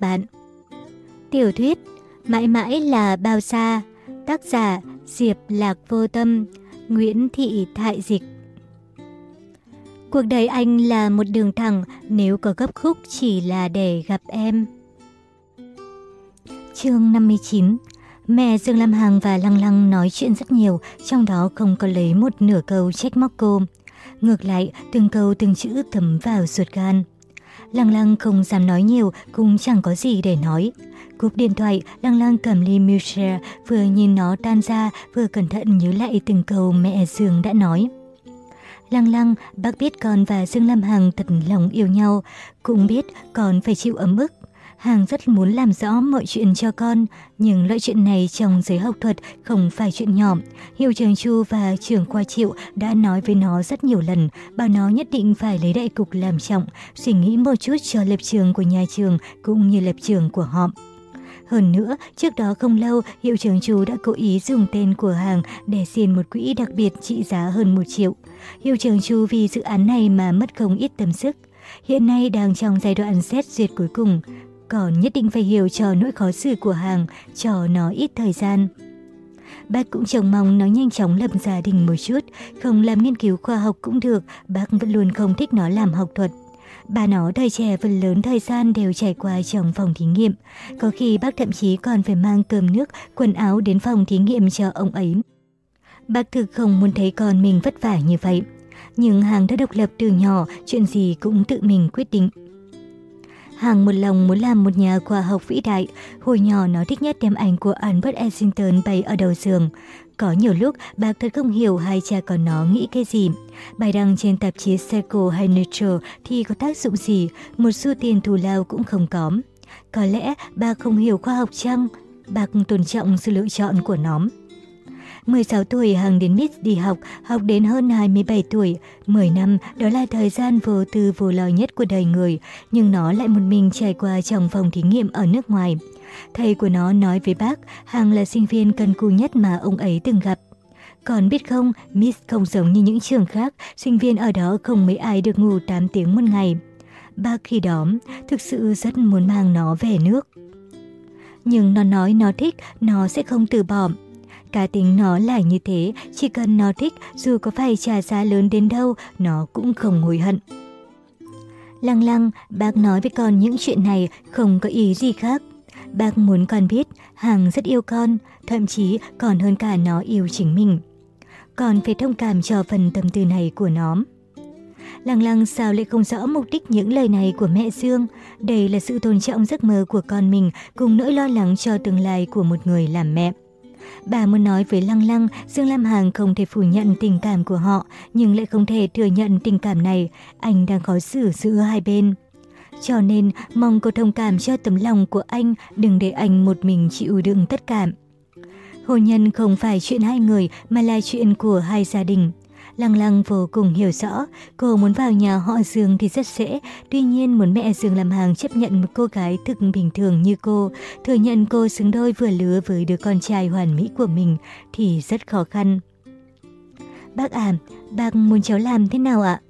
các bạn. Tiểu thuyết Mãi mãi là bao xa Tác giả Diệp Lạc Vô Tâm Nguyễn Thị Thại Dịch Cuộc đời anh là một đường thẳng nếu có gấp khúc chỉ là để gặp em. Chương 59 Mẹ Dương Lam Hằng và Lăng Lăng nói chuyện rất nhiều, trong đó không có lấy một nửa câu trách móc cô. Ngược lại, từng câu từng chữ thấm vào ruột gan. Lăng Lăng không dám nói nhiều, cũng chẳng có gì để nói. Cúp điện thoại, Lăng Lăng cầm ly Milshare, vừa nhìn nó tan ra, vừa cẩn thận nhớ lại từng câu mẹ Dương đã nói. Lăng Lăng, bác biết con và Dương Lam Hằng thật lòng yêu nhau, cũng biết con phải chịu ấm ức. Hàng rất muốn làm rõ mọi chuyện cho con, nhưng loại chuyện này trong giới học thuật không phải chuyện nhỏ. Hiệu trường Chu và trường khoa Triệu đã nói với nó rất nhiều lần, bảo nó nhất định phải lấy đại cục làm trọng, suy nghĩ một chút cho lập trường của nhà trường cũng như lập trường của họ. Hơn nữa, trước đó không lâu, hiệu trưởng chú đã cố ý dùng tên của hàng để xin một quỹ đặc biệt trị giá hơn 1 triệu. Hiệu trưởng chú vì dự án này mà mất không ít tâm sức. Hiện nay đang trong giai đoạn xét duyệt cuối cùng, còn nhất định phải hiểu cho nỗi khó xử của hàng, cho nó ít thời gian. Bác cũng trông mong nó nhanh chóng lập gia đình một chút, không làm nghiên cứu khoa học cũng được, bác vẫn luôn không thích nó làm học thuật. Bà nó thời trẻ phần lớn thời gian đều trải qua trong phòng thí nghiệm. Có khi bác thậm chí còn phải mang cơm nước, quần áo đến phòng thí nghiệm cho ông ấy. Bác thực không muốn thấy con mình vất vả như vậy. Nhưng hàng đã độc lập từ nhỏ, chuyện gì cũng tự mình quyết định. Hàng một lòng muốn làm một nhà khoa học vĩ đại. Hồi nhỏ nó thích nhất đem ảnh của Albert Einstein bày ở đầu giường. Có nhiều lúc bác thật không hiểu hai cha con nó nghĩ cái gì. Bài đăng trên tạp chí Circle hay Nature thì có tác dụng gì, một xu tiền thù lao cũng không có. Có lẽ bà không hiểu khoa học chăng? Bác tôn trọng sự lựa chọn của nó. 16 tuổi Hằng đến Miss đi học, học đến hơn 27 tuổi. 10 năm, đó là thời gian vô tư vô lo nhất của đời người, nhưng nó lại một mình trải qua trong phòng thí nghiệm ở nước ngoài. Thầy của nó nói với bác, Hằng là sinh viên cần cù nhất mà ông ấy từng gặp. Còn biết không, Miss không giống như những trường khác, sinh viên ở đó không mấy ai được ngủ 8 tiếng một ngày. Bác khi đó thực sự rất muốn mang nó về nước. Nhưng nó nói nó thích, nó sẽ không từ bỏ. Cá tính nó là như thế, chỉ cần nó thích, dù có phải trả giá lớn đến đâu, nó cũng không hối hận. Lăng lăng, bác nói với con những chuyện này không có ý gì khác. Bác muốn con biết, Hằng rất yêu con, thậm chí còn hơn cả nó yêu chính mình. Con phải thông cảm cho phần tâm tư này của nó. Lăng lăng sao lại không rõ mục đích những lời này của mẹ Dương. Đây là sự tôn trọng giấc mơ của con mình cùng nỗi lo lắng cho tương lai của một người làm mẹ. Bà muốn nói với Lăng Lăng, Dương Lam hàng không thể phủ nhận tình cảm của họ, nhưng lại không thể thừa nhận tình cảm này. Anh đang khó xử giữa hai bên. Cho nên, mong cô thông cảm cho tấm lòng của anh, đừng để anh một mình chịu đựng tất cả. Hôn nhân không phải chuyện hai người mà là chuyện của hai gia đình. Lăng lăng vô cùng hiểu rõ, cô muốn vào nhà họ Dương thì rất dễ, tuy nhiên muốn mẹ Dương làm hàng chấp nhận một cô gái thực bình thường như cô, thừa nhận cô xứng đôi vừa lứa với đứa con trai hoàn mỹ của mình thì rất khó khăn. Bác à, bác muốn cháu làm thế nào ạ?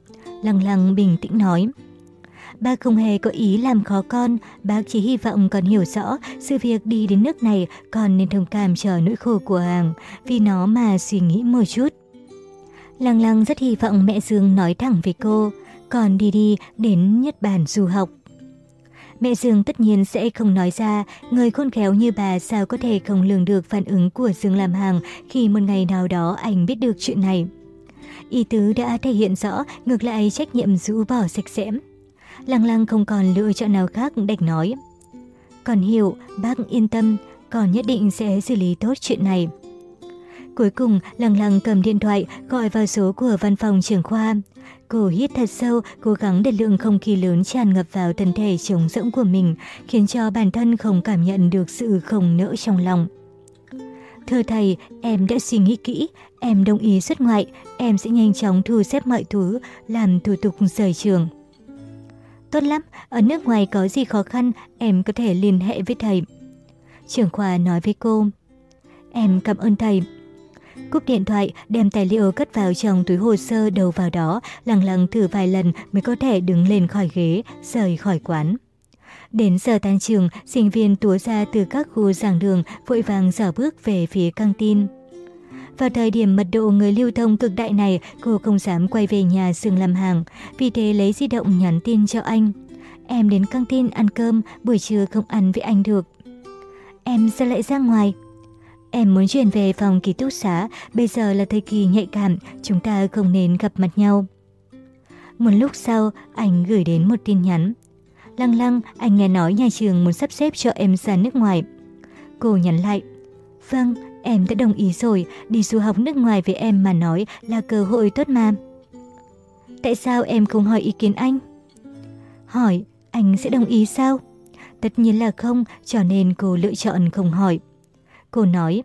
Lăng lăng bình tĩnh nói. Bác không hề có ý làm khó con, bác chỉ hy vọng con hiểu rõ sự việc đi đến nước này con nên thông cảm cho nỗi khổ của hàng, vì nó mà suy nghĩ một chút. Lăng lăng rất hy vọng mẹ Dương nói thẳng với cô, còn đi đi đến Nhật Bản du học. Mẹ Dương tất nhiên sẽ không nói ra, người khôn khéo như bà sao có thể không lường được phản ứng của Dương làm hàng khi một ngày nào đó anh biết được chuyện này. Y tứ đã thể hiện rõ, ngược lại trách nhiệm rũ bỏ sạch sẽ. Lăng lăng không còn lựa chọn nào khác đành nói. Còn hiểu, bác yên tâm, còn nhất định sẽ xử lý tốt chuyện này. Cuối cùng, lăng lằng cầm điện thoại gọi vào số của văn phòng trưởng khoa. Cô hít thật sâu, cố gắng để lượng không khí lớn tràn ngập vào thân thể trống rỗng của mình, khiến cho bản thân không cảm nhận được sự không nỡ trong lòng. Thưa thầy, em đã suy nghĩ kỹ, em đồng ý xuất ngoại, em sẽ nhanh chóng thu xếp mọi thứ, làm thủ tục rời trường. Tốt lắm, ở nước ngoài có gì khó khăn, em có thể liên hệ với thầy. Trưởng khoa nói với cô. Em cảm ơn thầy, Cúp điện thoại, đem tài liệu cất vào trong túi hồ sơ đầu vào đó, lằng lằng thử vài lần mới có thể đứng lên khỏi ghế, rời khỏi quán. Đến giờ tan trường, sinh viên túa ra từ các khu giảng đường vội vàng dở bước về phía căng tin. Vào thời điểm mật độ người lưu thông cực đại này, cô không dám quay về nhà dừng làm hàng, vì thế lấy di động nhắn tin cho anh. Em đến căng tin ăn cơm, buổi trưa không ăn với anh được. Em sẽ lại ra ngoài. Em muốn chuyển về phòng ký túc xá, bây giờ là thời kỳ nhạy cảm, chúng ta không nên gặp mặt nhau. Một lúc sau, anh gửi đến một tin nhắn. Lăng lăng, anh nghe nói nhà trường muốn sắp xếp cho em ra nước ngoài. Cô nhắn lại. Vâng, em đã đồng ý rồi, đi du học nước ngoài với em mà nói là cơ hội tốt mà. Tại sao em không hỏi ý kiến anh? Hỏi, anh sẽ đồng ý sao? Tất nhiên là không, cho nên cô lựa chọn không hỏi. Cô nói,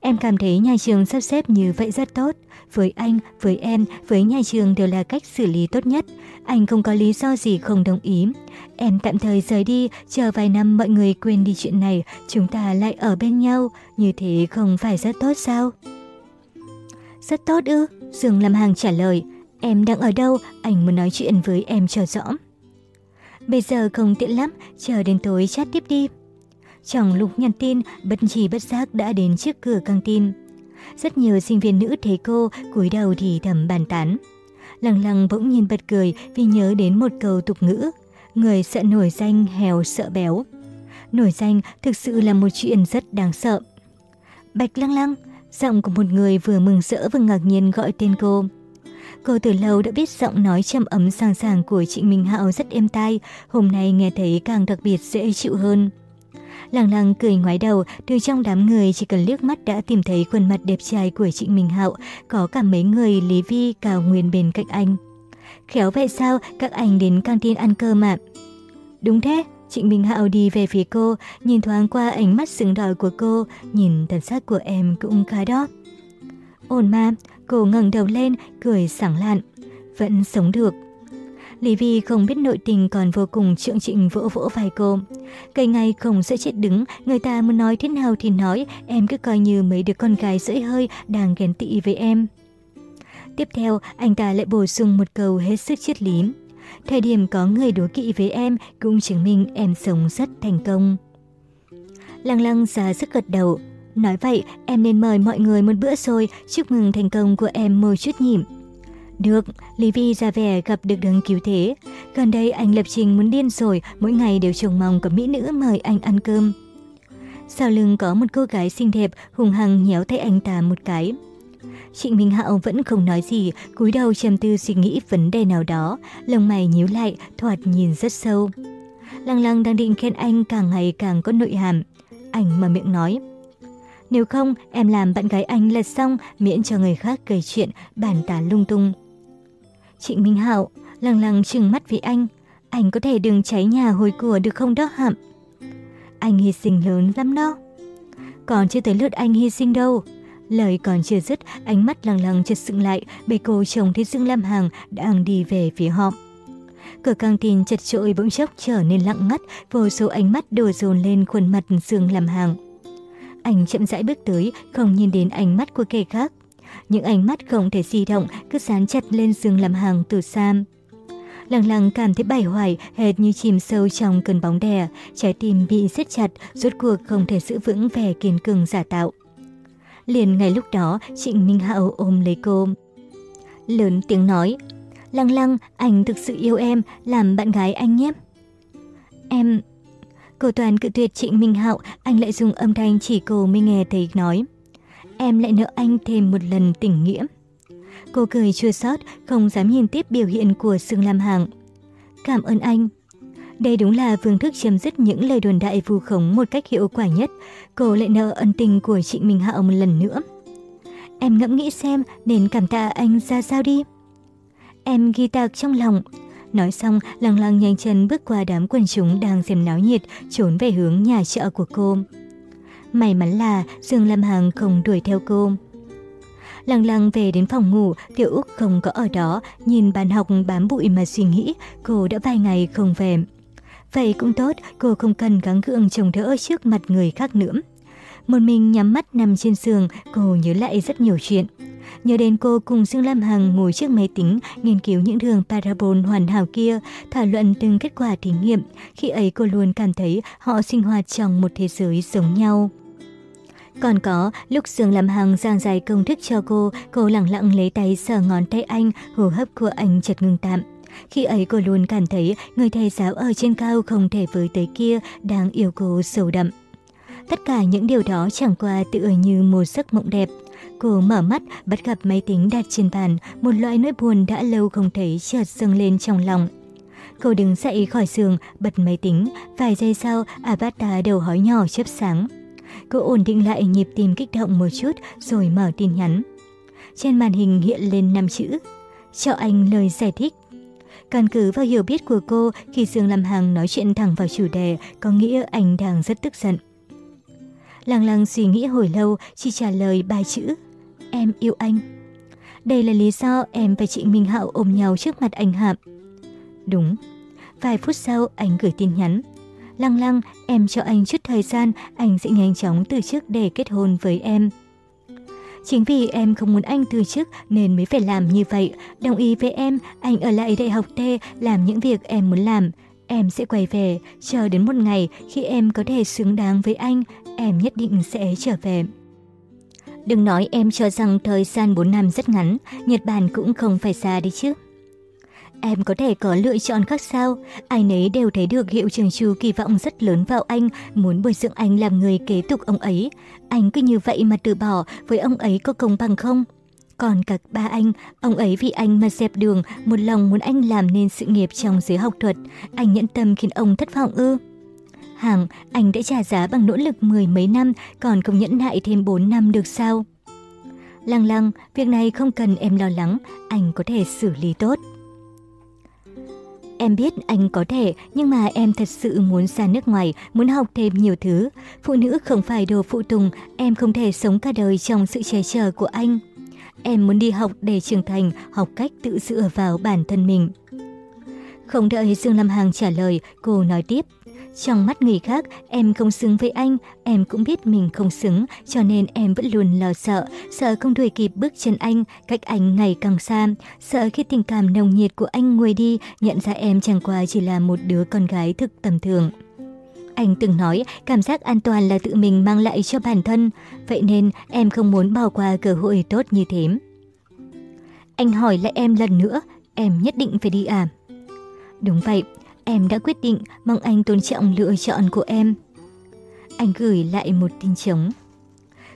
em cảm thấy nhà trường sắp xếp như vậy rất tốt. Với anh, với em, với nhà trường đều là cách xử lý tốt nhất. Anh không có lý do gì không đồng ý. Em tạm thời rời đi, chờ vài năm mọi người quên đi chuyện này, chúng ta lại ở bên nhau. Như thế không phải rất tốt sao? Rất tốt ư? Dương Lâm Hàng trả lời. Em đang ở đâu? Anh muốn nói chuyện với em cho rõ. Bây giờ không tiện lắm, chờ đến tối chat tiếp đi. Trong lúc nhắn tin, bất chỉ bất giác đã đến trước cửa căng tin. Rất nhiều sinh viên nữ thấy cô, cúi đầu thì thầm bàn tán. Lăng lăng bỗng nhiên bật cười vì nhớ đến một câu tục ngữ. Người sợ nổi danh hèo sợ béo. Nổi danh thực sự là một chuyện rất đáng sợ. Bạch lăng lăng, giọng của một người vừa mừng rỡ vừa ngạc nhiên gọi tên cô. Cô từ lâu đã biết giọng nói trầm ấm sang sàng của Trịnh Minh Hạo rất êm tai, hôm nay nghe thấy càng đặc biệt dễ chịu hơn. Lẳng lặng cười ngoái đầu, từ trong đám người chỉ cần liếc mắt đã tìm thấy khuôn mặt đẹp trai của Trịnh Minh Hạo, có cả mấy người Lý Vi, Cao Nguyên bên cạnh anh. Khéo vậy sao các anh đến căng tin ăn cơm ạ? Đúng thế, Trịnh Minh Hạo đi về phía cô, nhìn thoáng qua ánh mắt sừng đỏ của cô, nhìn thần sắc của em cũng khá đó. Ổn mà, cô ngẩng đầu lên, cười sảng lạn. Vẫn sống được. Lý Vi không biết nội tình còn vô cùng trượng trịnh vỗ vỗ vai cô. Cây ngay không sẽ chết đứng, người ta muốn nói thế nào thì nói, em cứ coi như mấy đứa con gái dễ hơi đang ghen tị với em. Tiếp theo, anh ta lại bổ sung một câu hết sức triết lý. Thời điểm có người đố kỵ với em cũng chứng minh em sống rất thành công. Lăng lăng ra sức gật đầu. Nói vậy, em nên mời mọi người một bữa rồi, chúc mừng thành công của em một chút nhịp. Được, Lý Vi ra vẻ gặp được đấng cứu thế. Gần đây anh lập trình muốn điên rồi, mỗi ngày đều trông mong có mỹ nữ mời anh ăn cơm. Sau lưng có một cô gái xinh đẹp hùng hăng nhéo tay anh ta một cái. Trịnh Minh Hạo vẫn không nói gì, cúi đầu trầm tư suy nghĩ vấn đề nào đó, lông mày nhíu lại, thoạt nhìn rất sâu. Lăng lăng đang định khen anh càng ngày càng có nội hàm. Anh mở miệng nói. Nếu không, em làm bạn gái anh là xong, miễn cho người khác kể chuyện, bàn tán lung tung. Trịnh Minh Hạo lăng lăng trừng mắt với anh. Anh có thể đừng cháy nhà hồi của được không đó hạm? Anh hy sinh lớn lắm đó. Còn chưa tới lượt anh hy sinh đâu. Lời còn chưa dứt, ánh mắt lăng lăng chợt sững lại, bề cô chồng thấy Dương Lam Hằng đang đi về phía họ. Cửa căng tin chật trội bỗng chốc trở nên lặng ngắt, vô số ánh mắt đổ dồn lên khuôn mặt Dương Lam Hằng. Anh chậm rãi bước tới, không nhìn đến ánh mắt của kẻ khác. Những ánh mắt không thể di động cứ dán chặt lên giường làm hàng từ xa. Lăng lăng cảm thấy bảy hoài hệt như chìm sâu trong cơn bóng đè, trái tim bị siết chặt, rốt cuộc không thể giữ vững vẻ kiên cường giả tạo. Liền ngay lúc đó, Trịnh Minh Hạo ôm lấy cô. Lớn tiếng nói, Lăng lăng, anh thực sự yêu em, làm bạn gái anh nhé. Em... Cô toàn cự tuyệt Trịnh Minh Hạo, anh lại dùng âm thanh chỉ cô mới nghe thấy nói. Em lại nợ anh thêm một lần tình nghĩa. Cô cười chưa sót không dám nhìn tiếp biểu hiện của Sương Lam Hằng. Cảm ơn anh. Đây đúng là phương thức chấm dứt những lời đồn đại vu khống một cách hiệu quả nhất. Cô lại nợ ân tình của Trịnh Minh Hạo một lần nữa. Em ngẫm nghĩ xem nên cảm tạ anh ra sao đi. Em ghi tạc trong lòng. Nói xong, lăng lăng nhanh chân bước qua đám quần chúng đang xem náo nhiệt, trốn về hướng nhà chợ của cô. May mắn là Dương Lâm Hằng không đuổi theo cô. Lăng lăng về đến phòng ngủ, Tiểu Úc không có ở đó, nhìn bàn học bám bụi mà suy nghĩ, cô đã vài ngày không về. Vậy cũng tốt, cô không cần gắng gượng trông đỡ trước mặt người khác nữa. Một mình nhắm mắt nằm trên giường, cô nhớ lại rất nhiều chuyện. Nhớ đến cô cùng Dương Lam Hằng ngồi trước máy tính, nghiên cứu những đường parabol hoàn hảo kia, thảo luận từng kết quả thí nghiệm. Khi ấy cô luôn cảm thấy họ sinh hoạt trong một thế giới giống nhau. Còn có, lúc Dương Lam Hằng giảng giải công thức cho cô, cô lặng lặng lấy tay sờ ngón tay anh, hô hấp của anh chợt ngừng tạm. Khi ấy cô luôn cảm thấy người thầy giáo ở trên cao không thể với tới kia đang yêu cô sâu đậm. Tất cả những điều đó chẳng qua tựa như một giấc mộng đẹp. Cô mở mắt, bắt gặp máy tính đặt trên bàn, một loại nỗi buồn đã lâu không thấy chợt dâng lên trong lòng. Cô đứng dậy khỏi giường, bật máy tính, vài giây sau, avatar đầu hói nhỏ chớp sáng. Cô ổn định lại nhịp tim kích động một chút rồi mở tin nhắn. Trên màn hình hiện lên 5 chữ. Cho anh lời giải thích. Căn cứ vào hiểu biết của cô, khi Dương Lam Hằng nói chuyện thẳng vào chủ đề, có nghĩa anh đang rất tức giận. Lăng lăng suy nghĩ hồi lâu, chỉ trả lời ba chữ. Em yêu anh. Đây là lý do em và chị Minh Hạo ôm nhau trước mặt anh Hạm. Đúng. Vài phút sau, anh gửi tin nhắn. Lăng lăng, em cho anh chút thời gian, anh sẽ nhanh chóng từ chức để kết hôn với em. Chính vì em không muốn anh từ chức nên mới phải làm như vậy. Đồng ý với em, anh ở lại đại học T làm những việc em muốn làm. Em sẽ quay về, chờ đến một ngày khi em có thể xứng đáng với anh, em nhất định sẽ trở về. Đừng nói em cho rằng thời gian 4 năm rất ngắn, Nhật Bản cũng không phải xa đi chứ. Em có thể có lựa chọn khác sao? Ai nấy đều thấy được hiệu trường chu kỳ vọng rất lớn vào anh, muốn bồi dưỡng anh làm người kế tục ông ấy. Anh cứ như vậy mà từ bỏ, với ông ấy có công bằng không? Còn cả ba anh, ông ấy vì anh mà dẹp đường, một lòng muốn anh làm nên sự nghiệp trong giới học thuật. Anh nhẫn tâm khiến ông thất vọng ư? Hàng, anh đã trả giá bằng nỗ lực mười mấy năm, còn không nhẫn nại thêm 4 năm được sao? Lăng lăng, việc này không cần em lo lắng, anh có thể xử lý tốt. Em biết anh có thể, nhưng mà em thật sự muốn ra nước ngoài, muốn học thêm nhiều thứ. Phụ nữ không phải đồ phụ tùng, em không thể sống cả đời trong sự che chở của anh. Em muốn đi học để trưởng thành, học cách tự dựa vào bản thân mình. Không đợi Dương Lam Hằng trả lời, cô nói tiếp. Trong mắt người khác, em không xứng với anh, em cũng biết mình không xứng, cho nên em vẫn luôn lo sợ, sợ không đuổi kịp bước chân anh, cách anh ngày càng xa, sợ khi tình cảm nồng nhiệt của anh nguôi đi, nhận ra em chẳng qua chỉ là một đứa con gái thực tầm thường. Anh từng nói cảm giác an toàn là tự mình mang lại cho bản thân, vậy nên em không muốn bỏ qua cơ hội tốt như thế. Anh hỏi lại em lần nữa, em nhất định phải đi à? Đúng vậy, Em đã quyết định, mong anh tôn trọng lựa chọn của em. Anh gửi lại một tin trống.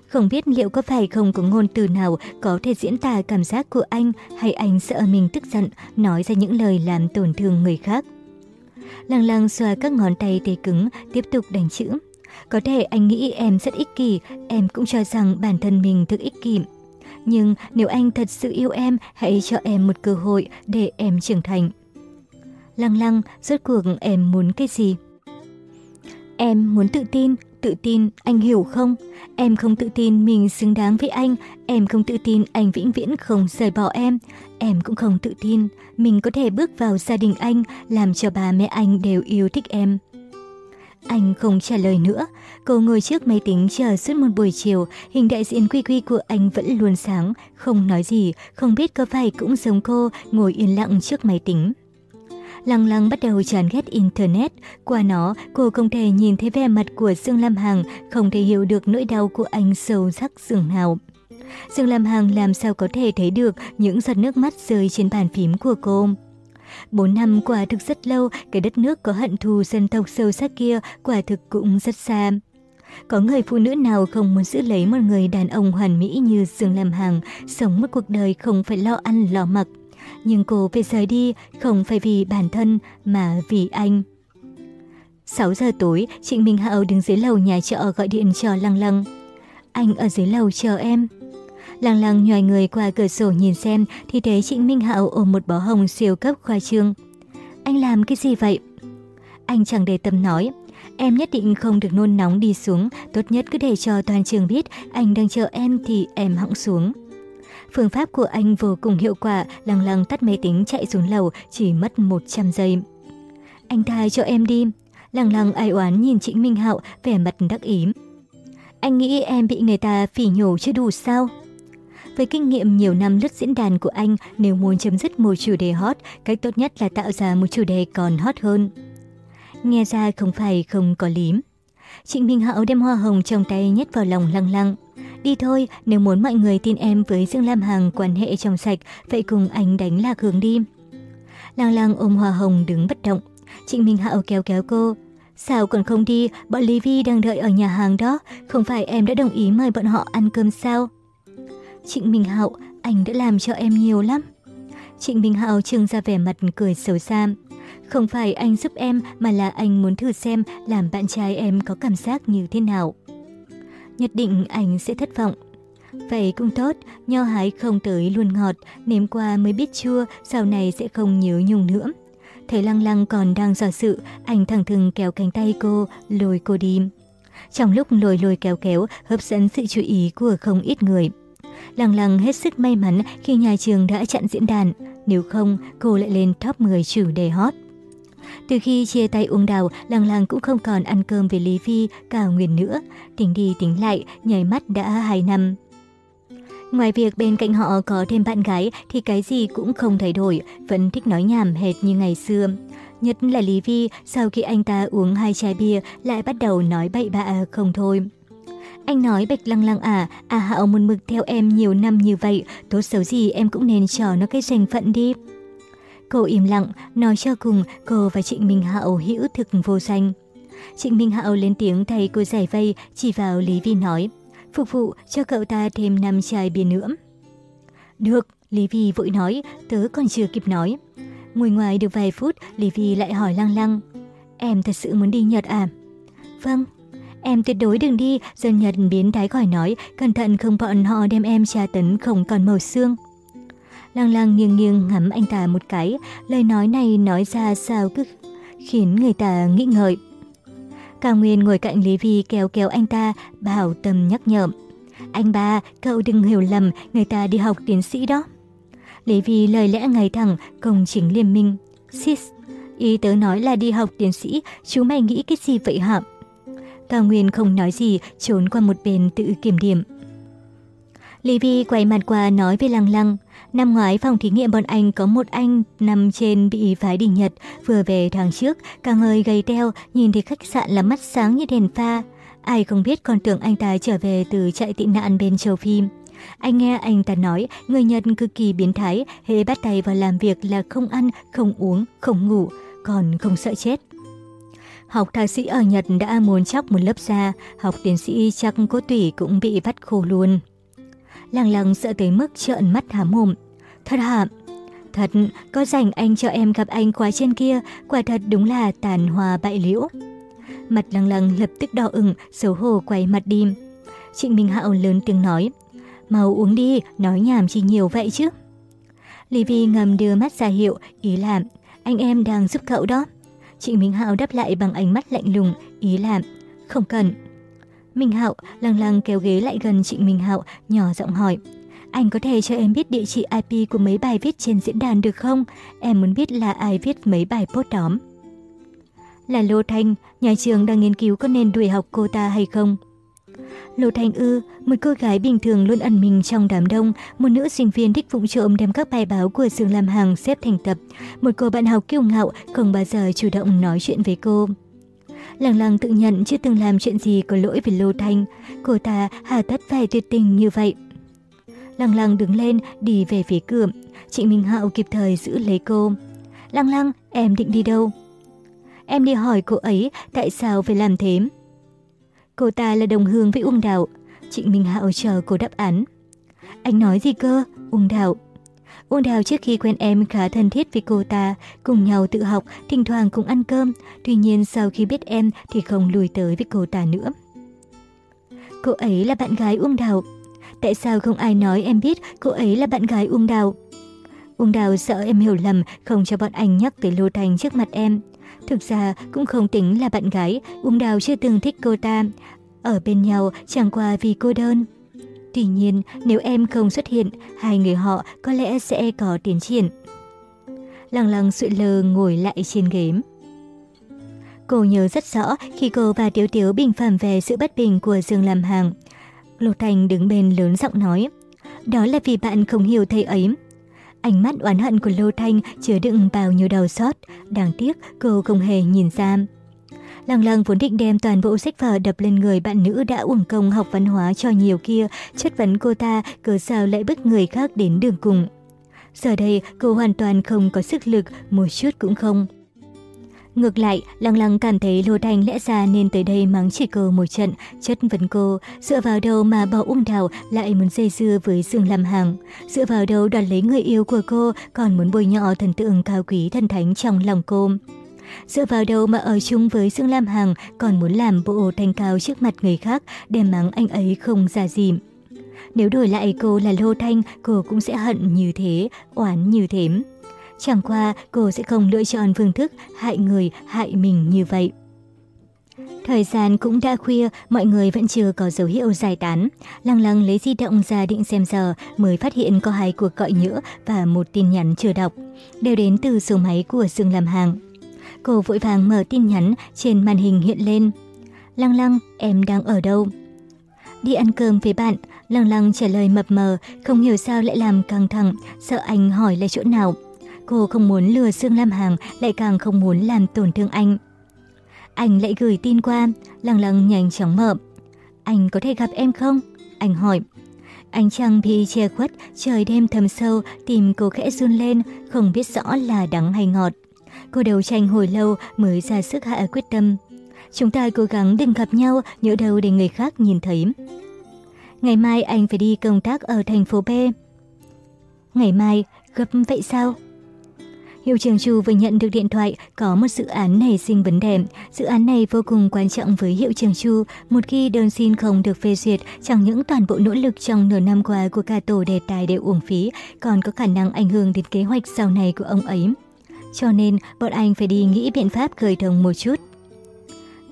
Không biết liệu có phải không có ngôn từ nào có thể diễn tả cảm giác của anh hay anh sợ mình tức giận, nói ra những lời làm tổn thương người khác. Lăng lăng xoa các ngón tay tê cứng, tiếp tục đánh chữ. Có thể anh nghĩ em rất ích kỷ, em cũng cho rằng bản thân mình thực ích kỷ. Nhưng nếu anh thật sự yêu em, hãy cho em một cơ hội để em trưởng thành. Lăng lăng, rốt cuộc em muốn cái gì? Em muốn tự tin, tự tin, anh hiểu không? Em không tự tin mình xứng đáng với anh, em không tự tin anh vĩnh viễn không rời bỏ em. Em cũng không tự tin mình có thể bước vào gia đình anh, làm cho bà mẹ anh đều yêu thích em. Anh không trả lời nữa, cô ngồi trước máy tính chờ suốt một buổi chiều, hình đại diện quy quy của anh vẫn luôn sáng, không nói gì, không biết có phải cũng giống cô ngồi yên lặng trước máy tính. Lăng lăng bắt đầu chán ghét Internet. Qua nó, cô không thể nhìn thấy vẻ mặt của Dương Lam Hằng, không thể hiểu được nỗi đau của anh sâu sắc dường nào. Dương Lam Hằng làm sao có thể thấy được những giọt nước mắt rơi trên bàn phím của cô. Bốn năm quả thực rất lâu, cái đất nước có hận thù dân tộc sâu sắc kia quả thực cũng rất xa. Có người phụ nữ nào không muốn giữ lấy một người đàn ông hoàn mỹ như Dương Lam Hằng, sống một cuộc đời không phải lo ăn lo mặc, nhưng cô phải rời đi không phải vì bản thân mà vì anh. 6 giờ tối, Trịnh Minh Hạo đứng dưới lầu nhà trọ gọi điện cho Lăng Lăng. Anh ở dưới lầu chờ em. Lăng Lăng nhòi người qua cửa sổ nhìn xem thì thấy Trịnh Minh Hạo ôm một bó hồng siêu cấp khoa trương. Anh làm cái gì vậy? Anh chẳng để tâm nói. Em nhất định không được nôn nóng đi xuống, tốt nhất cứ để cho toàn trường biết anh đang chờ em thì em họng xuống. Phương pháp của anh vô cùng hiệu quả, lăng lăng tắt máy tính chạy xuống lầu chỉ mất 100 giây. Anh tha cho em đi. Lăng lăng ai oán nhìn Trịnh Minh Hạo vẻ mặt đắc ý. Anh nghĩ em bị người ta phỉ nhổ chưa đủ sao? Với kinh nghiệm nhiều năm lướt diễn đàn của anh, nếu muốn chấm dứt một chủ đề hot, cách tốt nhất là tạo ra một chủ đề còn hot hơn. Nghe ra không phải không có lý. Trịnh Minh Hạo đem hoa hồng trong tay nhét vào lòng lăng lăng. Đi thôi, nếu muốn mọi người tin em với Dương Lam Hằng quan hệ trong sạch, vậy cùng anh đánh lạc hướng đi. Lăng lăng ôm hoa hồng đứng bất động. Trịnh Minh Hạo kéo kéo cô. Sao còn không đi, bọn Lý Vi đang đợi ở nhà hàng đó, không phải em đã đồng ý mời bọn họ ăn cơm sao? Trịnh Minh Hạo, anh đã làm cho em nhiều lắm. Trịnh Minh Hạo trưng ra vẻ mặt cười xấu xa. Không phải anh giúp em mà là anh muốn thử xem làm bạn trai em có cảm giác như thế nào. Nhất định anh sẽ thất vọng. Vậy cũng tốt, nho hái không tới luôn ngọt, nếm qua mới biết chua, sau này sẽ không nhớ nhung nữa. Thấy lăng lăng còn đang do sự, anh thẳng thừng kéo cánh tay cô, lôi cô đi. Trong lúc lôi lôi kéo kéo, hấp dẫn sự chú ý của không ít người. Lăng lăng hết sức may mắn khi nhà trường đã chặn diễn đàn, nếu không cô lại lên top 10 chủ đề hot. Từ khi chia tay Uông Đào, Lăng Lăng cũng không còn ăn cơm với Lý Phi, cả Nguyên nữa. Tính đi tính lại, nhảy mắt đã 2 năm. Ngoài việc bên cạnh họ có thêm bạn gái thì cái gì cũng không thay đổi, vẫn thích nói nhảm hệt như ngày xưa. Nhất là Lý Vi, sau khi anh ta uống hai chai bia lại bắt đầu nói bậy bạ không thôi. Anh nói Bạch Lăng Lăng à, à Hạo muốn mực theo em nhiều năm như vậy, tốt xấu gì em cũng nên cho nó cái danh phận đi. Cô im lặng, nói cho cùng cô và Trịnh Minh Hạo hữu thực vô danh. Trịnh Minh Hạo lên tiếng thay cô giải vây, chỉ vào Lý Vi nói, phục vụ cho cậu ta thêm 5 chai bia nữa. Được, Lý Vi vội nói, tớ còn chưa kịp nói. Ngồi ngoài được vài phút, Lý Vi lại hỏi lăng lăng, em thật sự muốn đi Nhật à? Vâng. Em tuyệt đối đừng đi, dân Nhật biến thái khỏi nói, cẩn thận không bọn họ đem em tra tấn không còn màu xương lang lang nghiêng nghiêng ngắm anh ta một cái, lời nói này nói ra sao cứ khiến người ta nghĩ ngợi. Cao Nguyên ngồi cạnh Lý Vi kéo kéo anh ta, bảo tâm nhắc nhở. Anh ba, cậu đừng hiểu lầm, người ta đi học tiến sĩ đó. Lý Vi lời lẽ ngay thẳng, công chính liên minh. Sis, ý tớ nói là đi học tiến sĩ, chú mày nghĩ cái gì vậy hả? Cao Nguyên không nói gì, trốn qua một bên tự kiểm điểm. Lý Vi quay mặt qua nói với Lăng Lăng. Năm ngoái phòng thí nghiệm bọn anh có một anh nằm trên bị phái đỉnh Nhật, vừa về tháng trước, cả người gầy teo, nhìn thấy khách sạn là mắt sáng như đèn pha. Ai không biết còn tưởng anh ta trở về từ chạy tị nạn bên châu Phi. Anh nghe anh ta nói, người Nhật cực kỳ biến thái, hệ bắt tay vào làm việc là không ăn, không uống, không ngủ, còn không sợ chết. Học thạc sĩ ở Nhật đã muốn chóc một lớp da, học tiến sĩ chắc cố tủy cũng bị vắt khô luôn. Lăng lăng sợ tới mức trợn mắt há mồm. Thật hả? Thật, có rảnh anh cho em gặp anh quá trên kia, quả thật đúng là tàn hoa bại liễu. Mặt lăng lăng lập tức đỏ ửng, xấu hổ quay mặt đi. Trịnh Minh Hạo lớn tiếng nói, mau uống đi, nói nhảm chi nhiều vậy chứ. Lý Vi ngầm đưa mắt ra hiệu, ý là, anh em đang giúp cậu đó. Trịnh Minh Hạo đáp lại bằng ánh mắt lạnh lùng, ý là, không cần. Minh Hạo lăng lăng kéo ghế lại gần Trịnh Minh Hạo, nhỏ giọng hỏi. Anh có thể cho em biết địa chỉ IP của mấy bài viết trên diễn đàn được không? Em muốn biết là ai viết mấy bài post đó. Là Lô Thanh, nhà trường đang nghiên cứu có nên đuổi học cô ta hay không? Lô Thanh ư, một cô gái bình thường luôn ẩn mình trong đám đông, một nữ sinh viên thích vụng trộm đem các bài báo của Dương Lam Hằng xếp thành tập, một cô bạn học kiêu ngạo không bao giờ chủ động nói chuyện với cô. Lăng lăng tự nhận chưa từng làm chuyện gì có lỗi với Lô Thanh, cô ta hà tất phải tuyệt tình như vậy. Lăng lăng đứng lên, đi về phía cửa. Trịnh Minh Hạo kịp thời giữ lấy cô. Lăng lăng, em định đi đâu? Em đi hỏi cô ấy tại sao phải làm thế. Cô ta là đồng hương với Uông Đạo. Trịnh Minh Hạo chờ cô đáp án. Anh nói gì cơ? Uông Đạo. Uông Đào trước khi quen em khá thân thiết với cô ta, cùng nhau tự học, thỉnh thoảng cùng ăn cơm. Tuy nhiên sau khi biết em thì không lùi tới với cô ta nữa. Cô ấy là bạn gái Uông Đào. Tại sao không ai nói em biết cô ấy là bạn gái Uông Đào? Uông Đào sợ em hiểu lầm, không cho bọn anh nhắc tới Lô Thành trước mặt em. Thực ra cũng không tính là bạn gái, Uông Đào chưa từng thích cô ta. Ở bên nhau chẳng qua vì cô đơn. Tuy nhiên, nếu em không xuất hiện, hai người họ có lẽ sẽ có tiến triển. Lăng lăng sụi lờ ngồi lại trên ghế. Cô nhớ rất rõ khi cô và Tiếu Tiếu bình phẩm về sự bất bình của Dương làm hàng. Lục Thành đứng bên lớn giọng nói. đó là vì bạn không hiểu thầy ấy. Ánh mắt oán hận của Lô Thanh chứa đựng bao nhiêu đau xót, đáng tiếc cô không hề nhìn ra. Lăng lăng vốn định đem toàn bộ sách vở đập lên người bạn nữ đã uổng công học văn hóa cho nhiều kia, chất vấn cô ta cớ sao lại bức người khác đến đường cùng. Giờ đây cô hoàn toàn không có sức lực, một chút cũng không. Ngược lại, Lăng Lăng cảm thấy Lô Thanh lẽ ra nên tới đây mắng chỉ cô một trận, chất vấn cô, dựa vào đâu mà bỏ um ung đào lại muốn dây dưa với Dương Lam Hằng, dựa vào đâu đoạt lấy người yêu của cô còn muốn bồi nhọ thần tượng cao quý thần thánh trong lòng cô. Dựa vào đâu mà ở chung với Dương Lam Hằng còn muốn làm bộ thanh cao trước mặt người khác để mắng anh ấy không ra dìm Nếu đổi lại cô là Lô Thanh, cô cũng sẽ hận như thế, oán như thế. Chẳng qua cô sẽ không lựa chọn phương thức hại người, hại mình như vậy. Thời gian cũng đã khuya, mọi người vẫn chưa có dấu hiệu giải tán. Lăng lăng lấy di động ra định xem giờ, mới phát hiện có hai cuộc gọi nhỡ và một tin nhắn chưa đọc. Đều đến từ số máy của Dương làm hàng. Cô vội vàng mở tin nhắn, trên màn hình hiện lên. Lăng lăng, em đang ở đâu? Đi ăn cơm với bạn, lăng lăng trả lời mập mờ, không hiểu sao lại làm căng thẳng, sợ anh hỏi là chỗ nào. Cô không muốn lừa Sương Lam Hàng, lại càng không muốn làm tổn thương anh. Anh lại gửi tin qua, lăng lăng nhanh chóng mở. Anh có thể gặp em không? Anh hỏi. Anh trăng bị che khuất, trời đêm thầm sâu, tìm cô khẽ run lên, không biết rõ là đắng hay ngọt. Cô đấu tranh hồi lâu mới ra sức hạ quyết tâm. Chúng ta cố gắng đừng gặp nhau, nhỡ đâu để người khác nhìn thấy. Ngày mai anh phải đi công tác ở thành phố B. Ngày mai, gấp vậy sao? Hiệu trưởng Chu vừa nhận được điện thoại có một dự án nảy sinh vấn đề. Dự án này vô cùng quan trọng với hiệu trưởng Chu. Một khi đơn xin không được phê duyệt, chẳng những toàn bộ nỗ lực trong nửa năm qua của cả tổ đề tài đều uổng phí, còn có khả năng ảnh hưởng đến kế hoạch sau này của ông ấy. Cho nên, bọn anh phải đi nghĩ biện pháp khởi đồng một chút.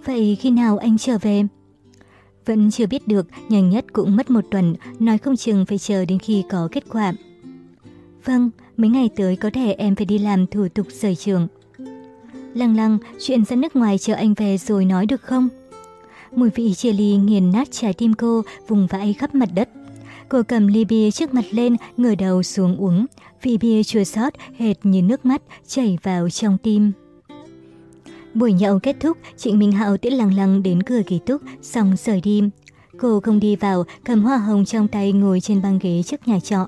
Vậy khi nào anh trở về? Vẫn chưa biết được, nhanh nhất cũng mất một tuần, nói không chừng phải chờ đến khi có kết quả. Vâng, mấy ngày tới có thể em phải đi làm thủ tục rời trường. Lăng lăng, chuyện ra nước ngoài chờ anh về rồi nói được không? Mùi vị chia ly nghiền nát trái tim cô, vùng vãi khắp mặt đất. Cô cầm ly bia trước mặt lên, ngửa đầu xuống uống. Vị bia chua xót hệt như nước mắt chảy vào trong tim. Buổi nhậu kết thúc, Trịnh Minh Hạo tiễn lăng lăng đến cửa ký túc, xong rời đi. Cô không đi vào, cầm hoa hồng trong tay ngồi trên băng ghế trước nhà trọ.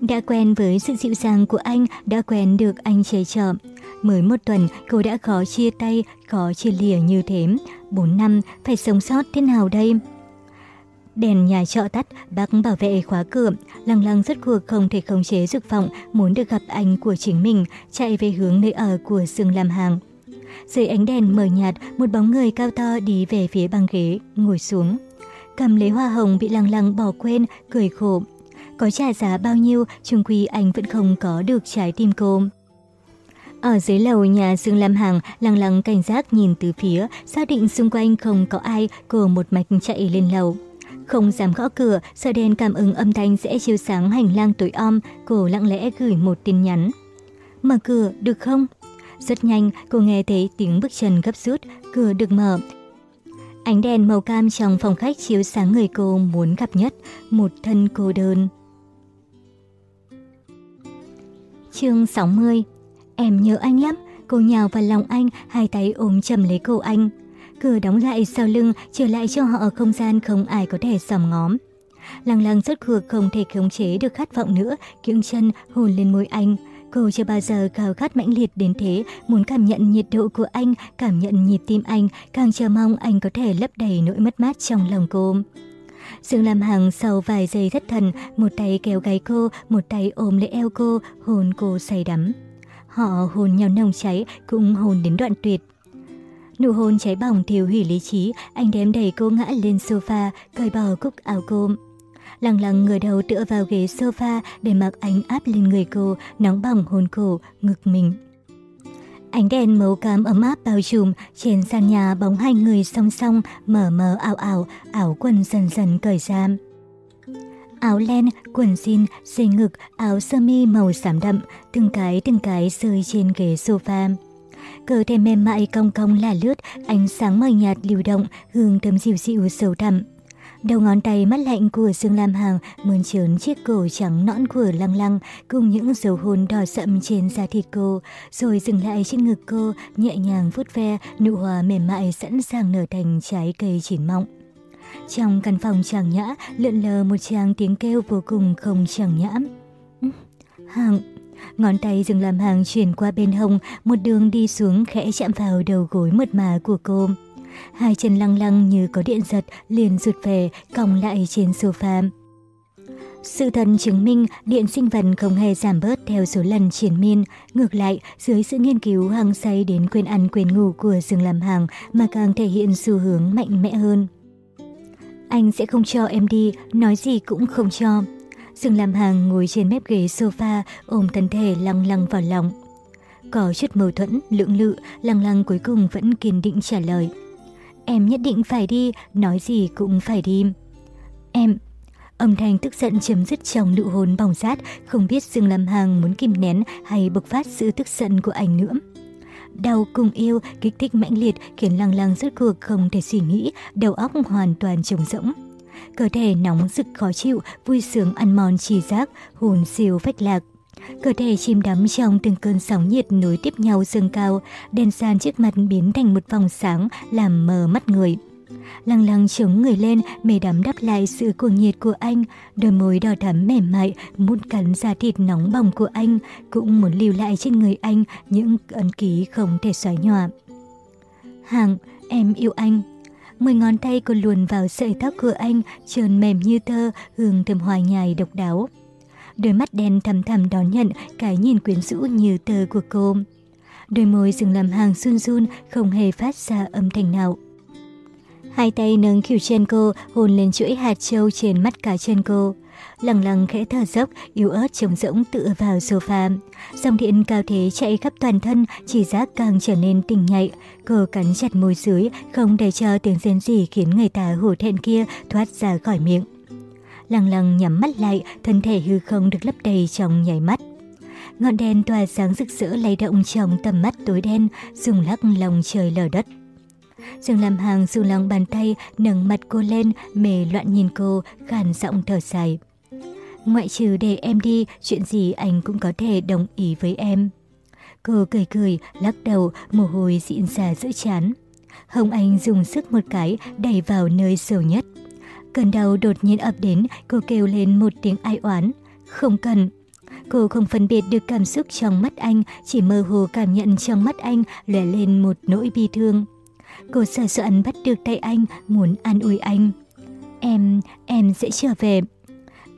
Đã quen với sự dịu dàng của anh, đã quen được anh che chở. Mới một tuần, cô đã khó chia tay, khó chia lìa như thế. Bốn năm, phải sống sót thế nào đây? Đèn nhà trọ tắt, bác bảo vệ khóa cửa. Lăng lăng rất cuộc không thể khống chế dục vọng, muốn được gặp anh của chính mình, chạy về hướng nơi ở của Dương lam hàng. Dưới ánh đèn mờ nhạt, một bóng người cao to đi về phía băng ghế, ngồi xuống. Cầm lấy hoa hồng bị lăng lăng bỏ quên, cười khổ. Có trả giá bao nhiêu, chung quy anh vẫn không có được trái tim cô. Ở dưới lầu nhà Dương Lam Hằng lăng lăng cảnh giác nhìn từ phía, xác định xung quanh không có ai, cô một mạch chạy lên lầu. Không dám gõ cửa, sợ đèn cảm ứng âm thanh sẽ chiếu sáng hành lang tối om, cô lặng lẽ gửi một tin nhắn. Mở cửa, được không? Rất nhanh, cô nghe thấy tiếng bước chân gấp rút, cửa được mở. Ánh đèn màu cam trong phòng khách chiếu sáng người cô muốn gặp nhất, một thân cô đơn. chương 60 Em nhớ anh lắm, cô nhào vào lòng anh, hai tay ôm chầm lấy cô anh. Cửa đóng lại sau lưng, trở lại cho họ không gian không ai có thể sòm ngóm. Lăng lăng rốt cuộc không thể khống chế được khát vọng nữa, kiêng chân hồn lên môi anh. Cô chưa bao giờ khao khát mãnh liệt đến thế, muốn cảm nhận nhiệt độ của anh, cảm nhận nhịp tim anh, càng chờ mong anh có thể lấp đầy nỗi mất mát trong lòng cô. Dương Lam Hằng sau vài giây thất thần, một tay kéo gáy cô, một tay ôm lấy eo cô, hôn cô say đắm. Họ hôn nhau nồng cháy, cũng hôn đến đoạn tuyệt. Nụ hôn cháy bỏng thiêu hủy lý trí, anh đem đẩy cô ngã lên sofa, cởi bỏ cúc áo cô. Lặng lặng ngửa đầu tựa vào ghế sofa để mặc anh áp lên người cô, nóng bỏng hôn cổ, ngực mình. Ánh đèn màu cam ấm áp bao trùm, trên sàn nhà bóng hai người song song, mờ mờ ảo ảo, áo quần dần dần cởi ra. Áo len, quần jean, dây ngực, áo sơ mi màu xám đậm, từng cái từng cái rơi trên ghế sofa. Cơ thể mềm mại cong cong là lướt, ánh sáng mờ nhạt lưu động, hương thơm dịu dịu sâu thẳm Đầu ngón tay mắt lạnh của Dương Lam hàng mơn trớn chiếc cổ trắng nõn của Lăng Lăng cùng những dấu hôn đỏ sậm trên da thịt cô, rồi dừng lại trên ngực cô, nhẹ nhàng vuốt ve, nụ hoa mềm mại sẵn sàng nở thành trái cây chín mọng. Trong căn phòng chàng nhã, lượn lờ một tràng tiếng kêu vô cùng không chàng nhã. hàng ngón tay dừng làm hàng chuyển qua bên hông, một đường đi xuống khẽ chạm vào đầu gối mượt mà của cô. Hai chân lăng lăng như có điện giật, liền rụt về, còng lại trên sofa. Sự thật chứng minh điện sinh vật không hề giảm bớt theo số lần triển miên. Ngược lại, dưới sự nghiên cứu hăng say đến quên ăn quên ngủ của Dương Lam Hằng mà càng thể hiện xu hướng mạnh mẽ hơn. Anh sẽ không cho em đi, nói gì cũng không cho. Dương Lam hàng ngồi trên mép ghế sofa, ôm thân thể lăng lăng vào lòng. Có chút mâu thuẫn, lưỡng lự, lăng lăng cuối cùng vẫn kiên định trả lời. Em nhất định phải đi, nói gì cũng phải đi. Em... Âm thanh tức giận chấm dứt trong nụ hôn bỏng rát, không biết Dương Lam hàng muốn kìm nén hay bộc phát sự tức giận của anh nữa. Đau cùng yêu, kích thích mãnh liệt khiến lăng lăng rốt cuộc không thể suy nghĩ, đầu óc hoàn toàn trống rỗng. Cơ thể nóng rực khó chịu, vui sướng ăn mòn trì giác, hồn siêu phách lạc. Cơ thể chìm đắm trong từng cơn sóng nhiệt nối tiếp nhau dâng cao, đèn sàn trước mặt biến thành một vòng sáng làm mờ mắt người. Lăng lăng chống người lên, mê đắm đắp lại sự cuồng nhiệt của anh, đôi môi đỏ thắm mềm mại, muốn cắn da thịt nóng bỏng của anh, cũng muốn lưu lại trên người anh những ấn ký không thể xóa nhòa. Hàng, em yêu anh. Mười ngón tay còn luồn vào sợi tóc của anh, trơn mềm như tơ, hương thơm hoài nhài độc đáo. Đôi mắt đen thầm thầm đón nhận cái nhìn quyến rũ như tơ của cô. Đôi môi dừng làm hàng run run, không hề phát ra âm thanh nào. Hai tay nâng khỉu chân cô, hôn lên chuỗi hạt châu trên mắt cá chân cô. Lăng lăng khẽ thở dốc, yếu ớt trống rỗng tựa vào sofa. Dòng điện cao thế chạy khắp toàn thân, chỉ giác càng trở nên tỉnh nhạy. Cô cắn chặt môi dưới, không để cho tiếng rên rỉ khiến người ta hổ thẹn kia thoát ra khỏi miệng. Lăng lăng nhắm mắt lại, thân thể hư không được lấp đầy trong nháy mắt. Ngọn đèn tỏa sáng rực rỡ lay động trong tầm mắt tối đen, rung lắc lòng trời lở đất. Dương Lam Hàng dù lòng bàn tay nâng mặt cô lên, mề loạn nhìn cô, khàn giọng thở dài. Ngoại trừ để em đi, chuyện gì anh cũng có thể đồng ý với em. Cô cười cười, lắc đầu, mồ hôi dịn ra giữa chán. Hồng Anh dùng sức một cái, đẩy vào nơi sâu nhất. Cơn đau đột nhiên ập đến, cô kêu lên một tiếng ai oán. Không cần. Cô không phân biệt được cảm xúc trong mắt anh, chỉ mơ hồ cảm nhận trong mắt anh lóe lên một nỗi bi thương. Cô sợ soạn bắt được tay anh, muốn an ủi anh. Em, em sẽ trở về.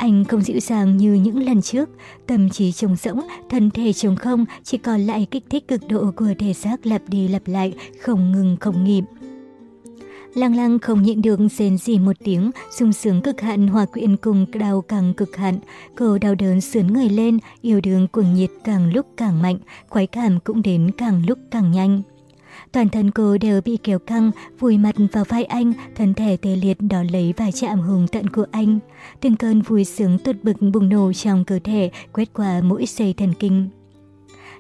Anh không dịu dàng như những lần trước, tâm trí trống rỗng, thân thể trống không, chỉ còn lại kích thích cực độ của thể xác lặp đi lặp lại, không ngừng không nghỉ. Lăng lăng không nhịn được rên gì một tiếng, sung sướng cực hạn hòa quyện cùng đau càng cực hạn. Cô đau đớn sướn người lên, yêu đương cuồng nhiệt càng lúc càng mạnh, khoái cảm cũng đến càng lúc càng nhanh. Toàn thân cô đều bị kéo căng, vùi mặt vào vai anh, thân thể tê liệt đón lấy và chạm hùng tận của anh. Từng cơn vui sướng tụt bực bùng nổ trong cơ thể quét qua mỗi dây thần kinh.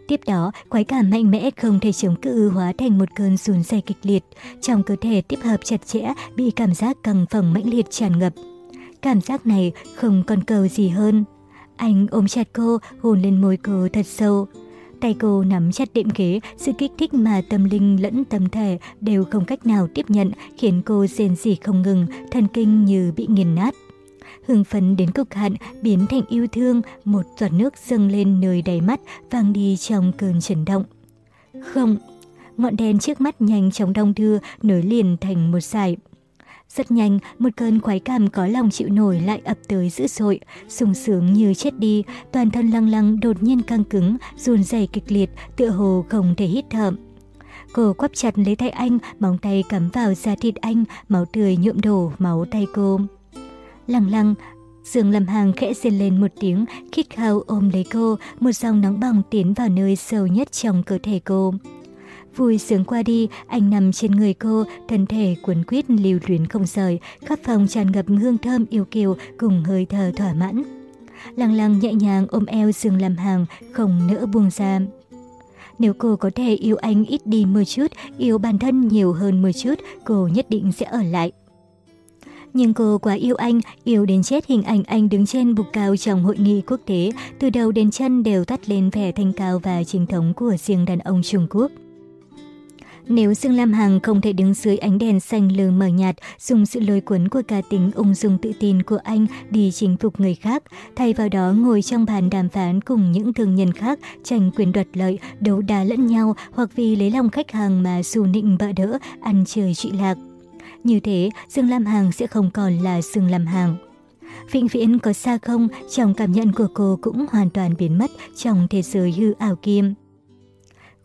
Tiếp đó, quái cảm mạnh mẽ không thể chống cự hóa thành một cơn run rẩy kịch liệt, trong cơ thể tiếp hợp chặt chẽ bị cảm giác căng phồng mãnh liệt tràn ngập. Cảm giác này không còn cầu gì hơn. Anh ôm chặt cô, hôn lên môi cô thật sâu. Tay cô nắm chặt đệm ghế, sự kích thích mà tâm linh lẫn tâm thể đều không cách nào tiếp nhận, khiến cô rên rỉ không ngừng, thần kinh như bị nghiền nát. Hưng phấn đến cực hạn, biến thành yêu thương, một giọt nước dâng lên nơi đầy mắt, vang đi trong cơn chấn động. Không, ngọn đèn trước mắt nhanh chóng đông đưa, nối liền thành một dải. Rất nhanh, một cơn khoái cảm có lòng chịu nổi lại ập tới dữ dội, sung sướng như chết đi, toàn thân lăng lăng đột nhiên căng cứng, run rẩy kịch liệt, tựa hồ không thể hít thở. Cô quắp chặt lấy tay anh, móng tay cắm vào da thịt anh, máu tươi nhuộm đổ máu tay cô. Lăng lăng, Dương Lâm Hàng khẽ rên lên một tiếng, khít khao ôm lấy cô, một dòng nóng bỏng tiến vào nơi sâu nhất trong cơ thể cô. Vui sướng qua đi, anh nằm trên người cô, thân thể cuốn quýt lưu luyến không rời, khắp phòng tràn ngập hương thơm yêu kiều cùng hơi thở thỏa mãn. Lăng lăng nhẹ nhàng ôm eo Dương làm Hàng, không nỡ buông ra. Nếu cô có thể yêu anh ít đi một chút, yêu bản thân nhiều hơn một chút, cô nhất định sẽ ở lại. Nhưng cô quá yêu anh, yêu đến chết hình ảnh anh đứng trên bục cao trong hội nghị quốc tế, từ đầu đến chân đều tắt lên vẻ thanh cao và chính thống của riêng đàn ông Trung Quốc. Nếu Dương Lam Hằng không thể đứng dưới ánh đèn xanh lờ mờ nhạt, dùng sự lôi cuốn của cá tính ung dung tự tin của anh đi chinh phục người khác, thay vào đó ngồi trong bàn đàm phán cùng những thương nhân khác, tranh quyền đoạt lợi, đấu đá lẫn nhau hoặc vì lấy lòng khách hàng mà xù nịnh bợ đỡ, ăn chơi trị lạc. Như thế, Dương Lam Hằng sẽ không còn là Dương Lam Hằng. Vĩnh viễn có xa không, trong cảm nhận của cô cũng hoàn toàn biến mất trong thế giới hư ảo kim.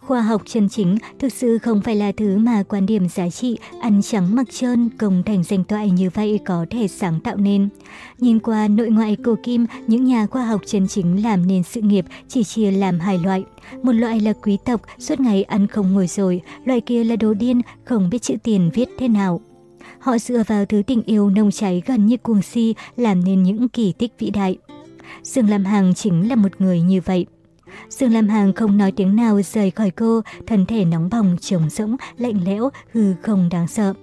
Khoa học chân chính thực sự không phải là thứ mà quan điểm giá trị ăn trắng mặc trơn công thành danh toại như vậy có thể sáng tạo nên. Nhìn qua nội ngoại cổ Kim, những nhà khoa học chân chính làm nên sự nghiệp chỉ chia làm hai loại. Một loại là quý tộc, suốt ngày ăn không ngồi rồi, loại kia là đồ điên, không biết chữ tiền viết thế nào. Họ dựa vào thứ tình yêu nồng cháy gần như cuồng si làm nên những kỳ tích vĩ đại. Dương Lam Hằng chính là một người như vậy. Dương Lam hàng không nói tiếng nào rời khỏi cô, thân thể nóng bỏng, trống rỗng, lạnh lẽo, hư không đáng sợ.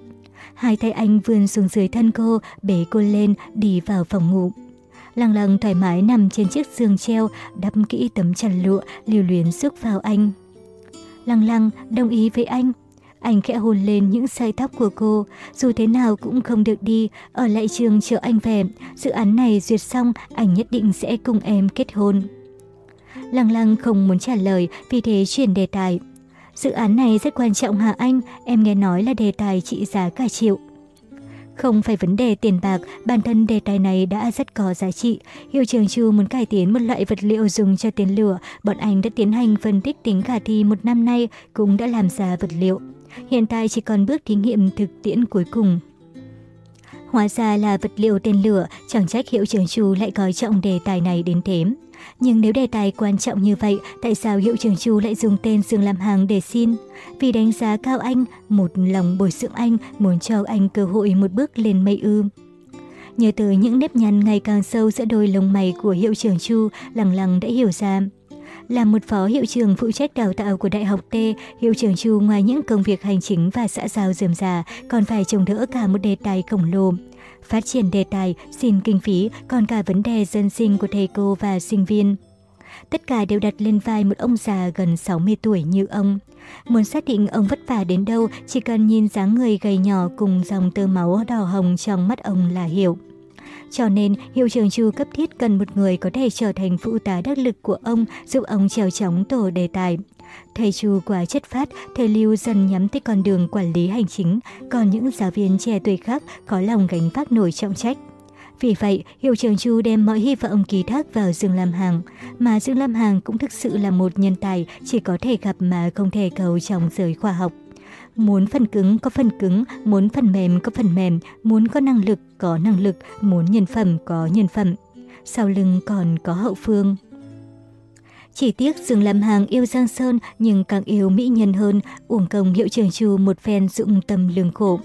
Hai tay anh vươn xuống dưới thân cô, bế cô lên, đi vào phòng ngủ. Lăng lăng thoải mái nằm trên chiếc giường treo, đắp kỹ tấm chăn lụa, liều luyến xúc vào anh. Lăng lăng đồng ý với anh. Anh khẽ hôn lên những sợi tóc của cô, dù thế nào cũng không được đi, ở lại trường chờ anh về. Dự án này duyệt xong, anh nhất định sẽ cùng em kết hôn. Lăng lăng không muốn trả lời, vì thế chuyển đề tài. Dự án này rất quan trọng hả anh? Em nghe nói là đề tài trị giá cả triệu. Không phải vấn đề tiền bạc, bản thân đề tài này đã rất có giá trị. Hiệu trưởng Chu muốn cải tiến một loại vật liệu dùng cho tiền lửa. Bọn anh đã tiến hành phân tích tính khả thi một năm nay, cũng đã làm ra vật liệu. Hiện tại chỉ còn bước thí nghiệm thực tiễn cuối cùng. Hóa ra là vật liệu tên lửa, chẳng trách hiệu trưởng Chu lại coi trọng đề tài này đến thế. Nhưng nếu đề tài quan trọng như vậy, tại sao hiệu trưởng Chu lại dùng tên Dương Lam Hằng để xin? Vì đánh giá cao anh, một lòng bồi dưỡng anh, muốn cho anh cơ hội một bước lên mây ư. Nhớ tới những nếp nhăn ngày càng sâu giữa đôi lông mày của hiệu trưởng Chu, lẳng lằng đã hiểu ra. Là một phó hiệu trưởng phụ trách đào tạo của Đại học T, hiệu trưởng Chu ngoài những công việc hành chính và xã giao dườm già, còn phải trông đỡ cả một đề tài khổng lồ phát triển đề tài, xin kinh phí, còn cả vấn đề dân sinh của thầy cô và sinh viên. Tất cả đều đặt lên vai một ông già gần 60 tuổi như ông. Muốn xác định ông vất vả đến đâu, chỉ cần nhìn dáng người gầy nhỏ cùng dòng tơ máu đỏ hồng trong mắt ông là hiểu. Cho nên, hiệu trưởng Chu cấp thiết cần một người có thể trở thành phụ tá đắc lực của ông, giúp ông trèo chóng tổ đề tài. Thầy Chu quá chất phát, thầy Lưu dần nhắm tới con đường quản lý hành chính, còn những giáo viên trẻ tuổi khác có lòng gánh vác nổi trọng trách. Vì vậy, hiệu trưởng Chu đem mọi hy vọng ký thác vào Dương Lam hàng mà Dương Lam hàng cũng thực sự là một nhân tài chỉ có thể gặp mà không thể cầu trong giới khoa học. Muốn phần cứng có phần cứng, muốn phần mềm có phần mềm, muốn có năng lực có năng lực, muốn nhân phẩm có nhân phẩm. Sau lưng còn có hậu phương. Chỉ tiếc Dương Lam hàng yêu Giang Sơn nhưng càng yêu mỹ nhân hơn, uổng công hiệu trưởng Chu một phen dụng tâm lương khổ.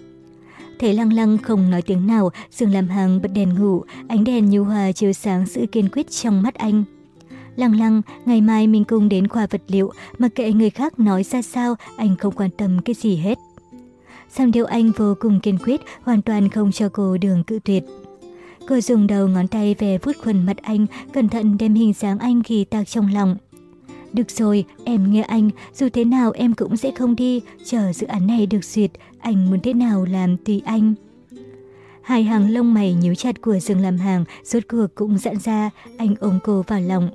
Thấy lăng lăng không nói tiếng nào, Dương Lam hàng bật đèn ngủ, ánh đèn nhu hòa chiếu sáng sự kiên quyết trong mắt anh. Lăng lăng, ngày mai mình cùng đến khoa vật liệu, mà kệ người khác nói ra sao, anh không quan tâm cái gì hết. xong điều anh vô cùng kiên quyết, hoàn toàn không cho cô đường cự tuyệt. Cô dùng đầu ngón tay về vuốt khuẩn mặt anh, cẩn thận đem hình dáng anh ghi tạc trong lòng. Được rồi, em nghe anh, dù thế nào em cũng sẽ không đi, chờ dự án này được duyệt, anh muốn thế nào làm tùy anh. Hai hàng lông mày nhíu chặt của Dương làm hàng, rốt cuộc cũng giãn ra, anh ôm cô vào lòng.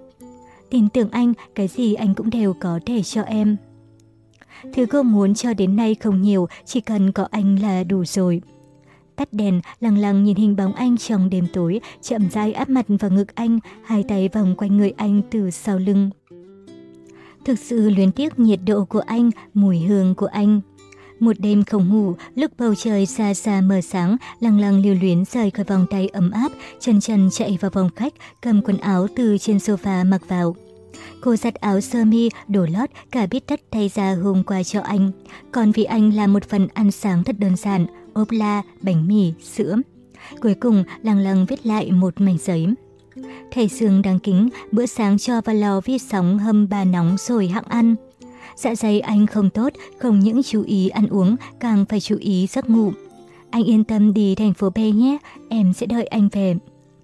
Tin tưởng anh, cái gì anh cũng đều có thể cho em. Thứ cô muốn cho đến nay không nhiều, chỉ cần có anh là đủ rồi. Tắt đèn, lặng lặng nhìn hình bóng anh trong đêm tối, chậm rãi áp mặt vào ngực anh, hai tay vòng quanh người anh từ sau lưng. Thực sự luyến tiếc nhiệt độ của anh, mùi hương của anh. Một đêm không ngủ, lúc bầu trời xa xa mờ sáng, lăng lăng lưu luyến rời khỏi vòng tay ấm áp, chân chân chạy vào phòng khách, cầm quần áo từ trên sofa mặc vào. Cô giặt áo sơ mi, đồ lót, cả biết tất thay ra hôm qua cho anh. Còn vì anh là một phần ăn sáng thật đơn giản, ốp la, bánh mì, sữa. Cuối cùng, lăng lăng viết lại một mảnh giấy. Thầy Sương đang kính, bữa sáng cho vào lò vi sóng hâm bà nóng rồi hạng ăn. Dạ dày anh không tốt, không những chú ý ăn uống, càng phải chú ý giấc ngủ. Anh yên tâm đi thành phố B nhé, em sẽ đợi anh về.